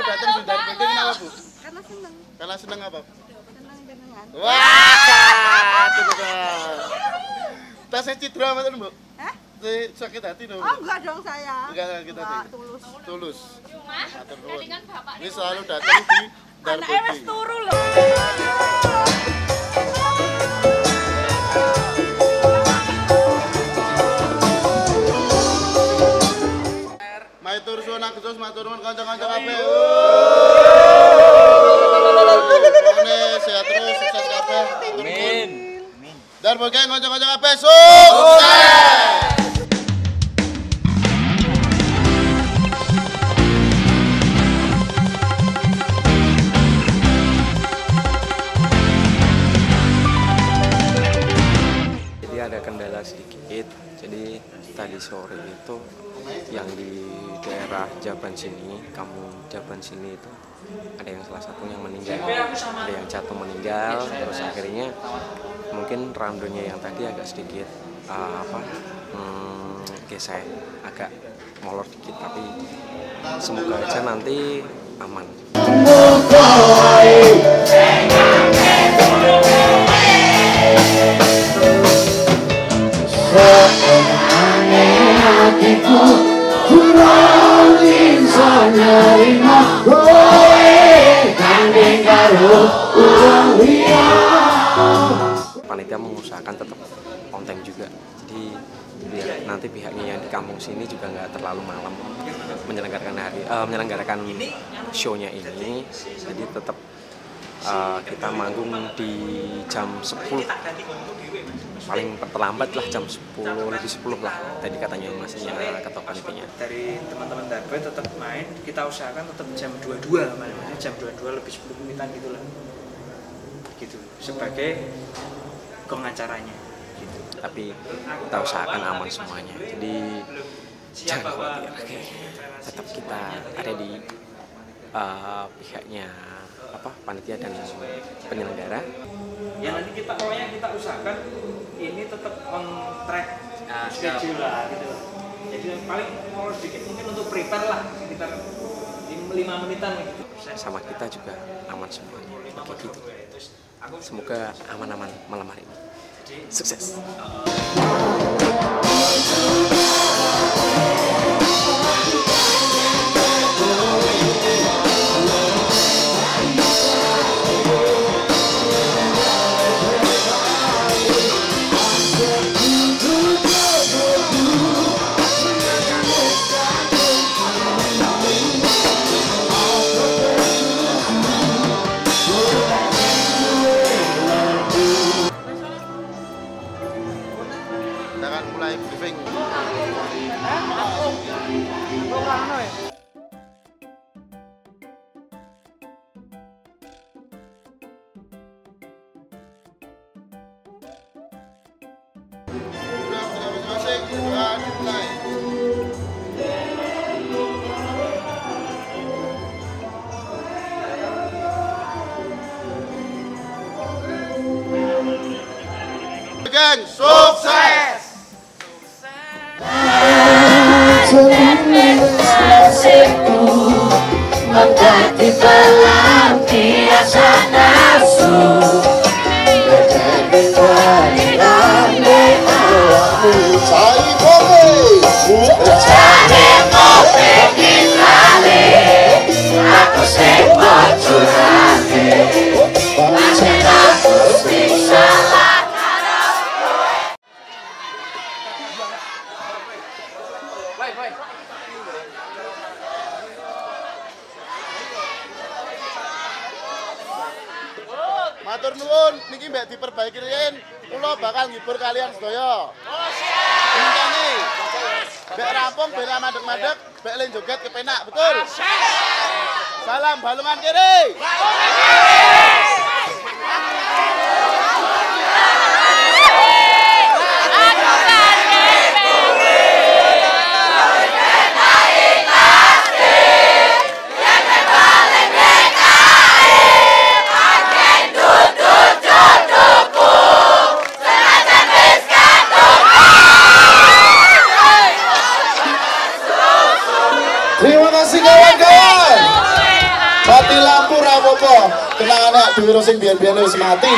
selalu datang dari penting kenapa bu? Karena seneng, Karena seneng apa? seneng jenengan. Wah, itu kan. Tasnya Cidra betul bu? Hah? Sakit hati dong. Oh enggak dong saya. Enggak, enggak, kita Enggak, tidak. tulus. Tulus. Cuma jaringan bapak Ini selalu datang di Anaknya wis Darpedi. turu loh. Agus matur nuwun kanca-kanca kabeh. Sehat terus, sukses kabeh. Amin. Dan pokoknya kanca-kanca kabeh sukses. Jadi ada kendala sedikit. Jadi tadi sore itu yang di daerah Jaban sini, kampung Jaban sini itu ada yang salah satu yang meninggal, ada yang jatuh meninggal, terus akhirnya mungkin randonya yang tadi agak sedikit uh, apa hmm, gesek, agak molor dikit, tapi semoga aja nanti aman. Panitia mengusahakan tetap on time juga. Jadi biar nanti pihaknya yang di kampung sini juga nggak terlalu malam menyelenggarakan hari eh, menyelenggarakan show-nya ini. Jadi tetap eh, kita manggung di jam 10 paling terlambat lah jam 10 lebih 10 lah. Tadi katanya masihnya ketua panitianya dari teman-teman Darboy tetap main kita usahakan tetap jam 22 malamnya jam 22 lebih 10 menitan gitu lah. Gitu sebagai gong acaranya gitu. tapi kita usahakan aman semuanya. Jadi jangan khawatir tetap kita ada di uh, pihaknya apa panitia dan penyelenggara. Ya nanti kita pokoknya kita usahakan ini tetap on track schedule lah gitu. Jadi paling mau sedikit mungkin untuk prepare lah sekitar 5 menitan gitu sama kita juga aman semuanya. Oke, gitu. Semoga aman-aman malam hari ini. Sukses gang. Stop. Matur nuwun, niki mbak diperbaiki riyen, kula bakal ngibur kalian sedaya. Intene, mbak rampung ben madeg-madeg, mbak len joget kepenak, betul? Salam balungan kiri. Terima kasih enak, duwiro sing biyen-biyen wis mati.